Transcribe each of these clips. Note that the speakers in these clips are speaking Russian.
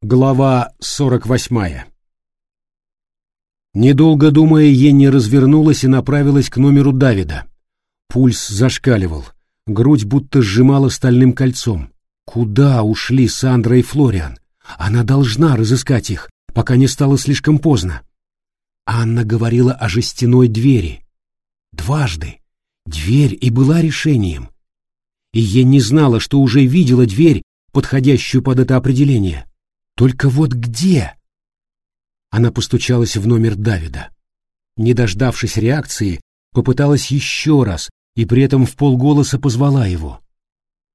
Глава 48 Недолго думая, Енни развернулась и направилась к номеру Давида. Пульс зашкаливал, грудь будто сжимала стальным кольцом. Куда ушли Сандра и Флориан? Она должна разыскать их, пока не стало слишком поздно. Анна говорила о жестяной двери. Дважды. Дверь и была решением. И Енни знала, что уже видела дверь, подходящую под это определение. Только вот где? Она постучалась в номер Давида. Не дождавшись реакции, попыталась еще раз и при этом в полголоса позвала его.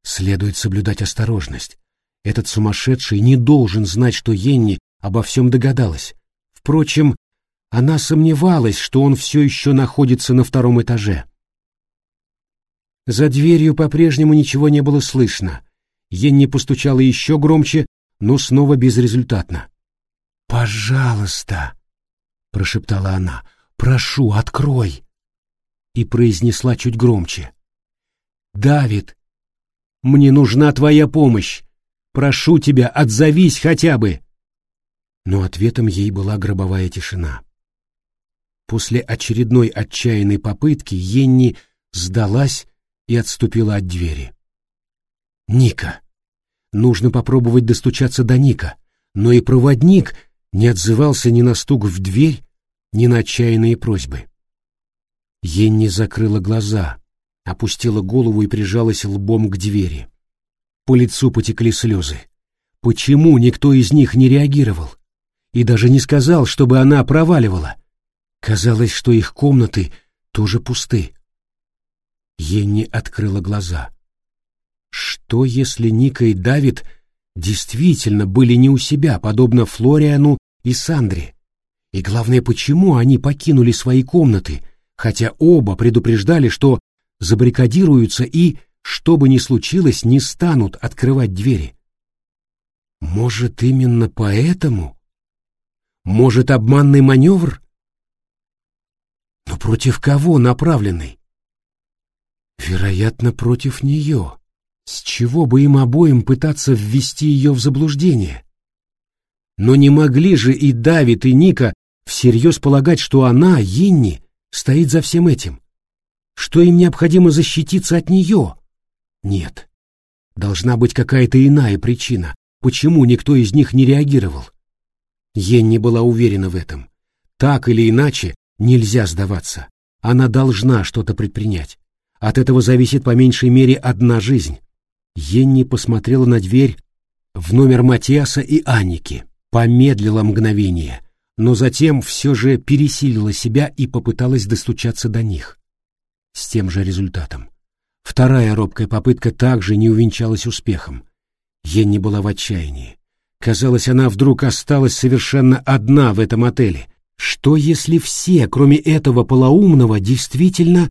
Следует соблюдать осторожность. Этот сумасшедший не должен знать, что Енни обо всем догадалась. Впрочем, она сомневалась, что он все еще находится на втором этаже. За дверью по-прежнему ничего не было слышно. Енни постучала еще громче, но снова безрезультатно. «Пожалуйста!» — прошептала она. «Прошу, открой!» И произнесла чуть громче. «Давид, мне нужна твоя помощь! Прошу тебя, отзовись хотя бы!» Но ответом ей была гробовая тишина. После очередной отчаянной попытки Енни сдалась и отступила от двери. «Ника!» Нужно попробовать достучаться до Ника, но и проводник не отзывался ни на стук в дверь, ни на отчаянные просьбы. Енни закрыла глаза, опустила голову и прижалась лбом к двери. По лицу потекли слезы. Почему никто из них не реагировал? И даже не сказал, чтобы она проваливала. Казалось, что их комнаты тоже пусты. Енни открыла глаза. Что, если Ника и Давид действительно были не у себя, подобно Флориану и Сандре? И главное, почему они покинули свои комнаты, хотя оба предупреждали, что забаррикадируются и, что бы ни случилось, не станут открывать двери? Может, именно поэтому? Может, обманный маневр? Но против кого направленный? Вероятно, против нее. С чего бы им обоим пытаться ввести ее в заблуждение? Но не могли же и Давид, и Ника всерьез полагать, что она, Йинни, стоит за всем этим? Что им необходимо защититься от нее? Нет. Должна быть какая-то иная причина, почему никто из них не реагировал. Йенни была уверена в этом. Так или иначе, нельзя сдаваться. Она должна что-то предпринять. От этого зависит по меньшей мере одна жизнь. Енни посмотрела на дверь в номер Матиаса и Анники, помедлила мгновение, но затем все же пересилила себя и попыталась достучаться до них. С тем же результатом. Вторая робкая попытка также не увенчалась успехом. Енни была в отчаянии. Казалось, она вдруг осталась совершенно одна в этом отеле. Что если все, кроме этого полоумного, действительно...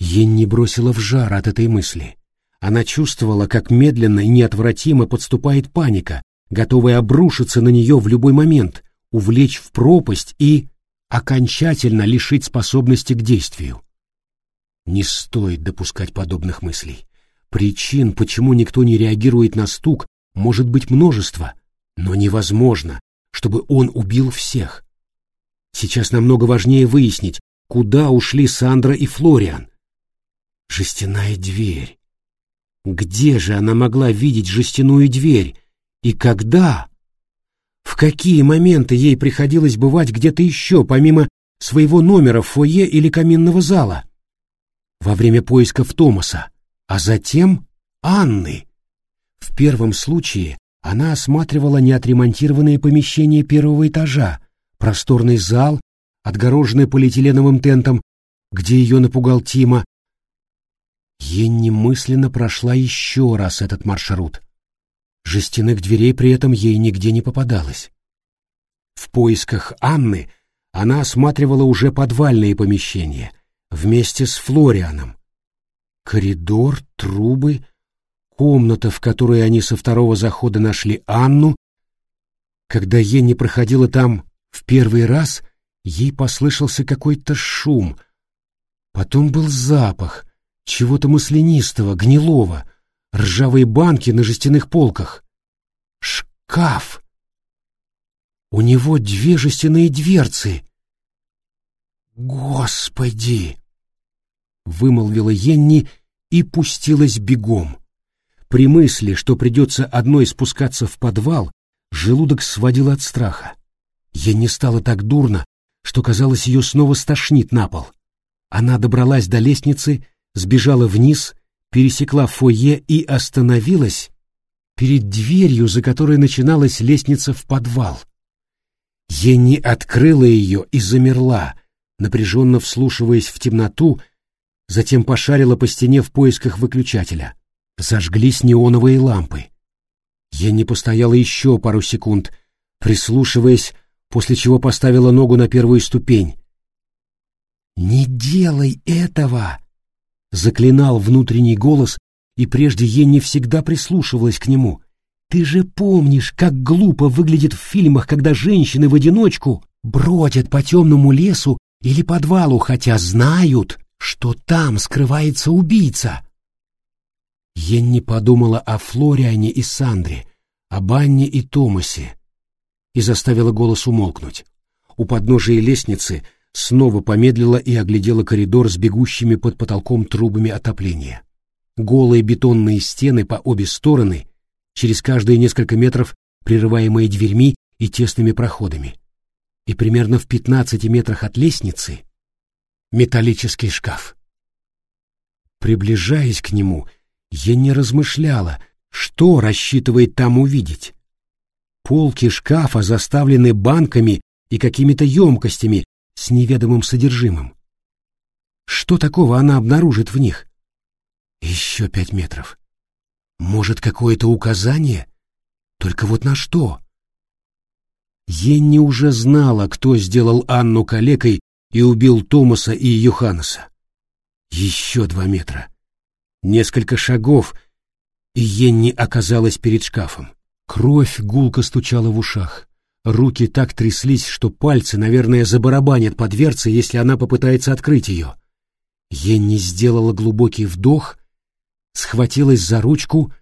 Енни бросила в жар от этой мысли. Она чувствовала, как медленно и неотвратимо подступает паника, готовая обрушиться на нее в любой момент, увлечь в пропасть и окончательно лишить способности к действию. Не стоит допускать подобных мыслей. Причин, почему никто не реагирует на стук, может быть множество, но невозможно, чтобы он убил всех. Сейчас намного важнее выяснить, куда ушли Сандра и Флориан. Жестяная дверь. Где же она могла видеть жестяную дверь? И когда? В какие моменты ей приходилось бывать где-то еще, помимо своего номера в фойе или каминного зала? Во время поисков Томаса, а затем Анны. В первом случае она осматривала неотремонтированные помещения первого этажа, просторный зал, отгороженный полиэтиленовым тентом, где ее напугал Тима, Енни мысленно прошла еще раз этот маршрут. Жестяных дверей при этом ей нигде не попадалось. В поисках Анны она осматривала уже подвальные помещения вместе с Флорианом. Коридор, трубы, комната, в которой они со второго захода нашли Анну. Когда Енни проходила там в первый раз, ей послышался какой-то шум. Потом был запах, чего-то маслянистого, гнилого, ржавые банки на жестяных полках. шкаф. У него две жестяные дверцы. Господи! Вымолвила Енни и пустилась бегом. При мысли, что придется одной спускаться в подвал, желудок сводил от страха. Енни стало так дурно, что, казалось, ее снова стошнит на пол. Она добралась до лестницы, сбежала вниз, пересекла фойе и остановилась перед дверью, за которой начиналась лестница в подвал. Енни открыла ее и замерла, напряженно вслушиваясь в темноту, затем пошарила по стене в поисках выключателя. Зажглись неоновые лампы. Енни постояла еще пару секунд, прислушиваясь, после чего поставила ногу на первую ступень. «Не делай этого!» — заклинал внутренний голос, и прежде Енни всегда прислушивалась к нему. «Ты же помнишь, как глупо выглядит в фильмах, когда женщины в одиночку бродят по темному лесу или подвалу, хотя знают, что там скрывается убийца!» Енни подумала о Флориане и Сандре, об Анне и Томасе и заставила голос умолкнуть. У подножия лестницы снова помедлила и оглядела коридор с бегущими под потолком трубами отопления. Голые бетонные стены по обе стороны, через каждые несколько метров прерываемые дверьми и тесными проходами. И примерно в пятнадцати метрах от лестницы металлический шкаф. Приближаясь к нему, я не размышляла, что рассчитывает там увидеть. Полки шкафа заставлены банками и какими-то емкостями с неведомым содержимым. Что такого она обнаружит в них? Еще пять метров. Может, какое-то указание? Только вот на что? Енни уже знала, кто сделал Анну калекой и убил Томаса и Юханаса. Еще два метра. Несколько шагов, и Енни оказалась перед шкафом. Кровь гулко стучала в ушах. Руки так тряслись, что пальцы, наверное, забарабанят по дверце, если она попытается открыть ее. Енни сделала глубокий вдох, схватилась за ручку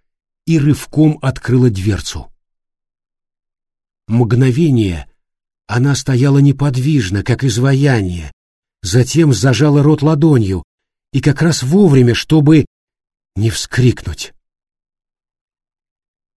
и рывком открыла дверцу. Мгновение она стояла неподвижно, как изваяние, затем зажала рот ладонью, и как раз вовремя, чтобы не вскрикнуть.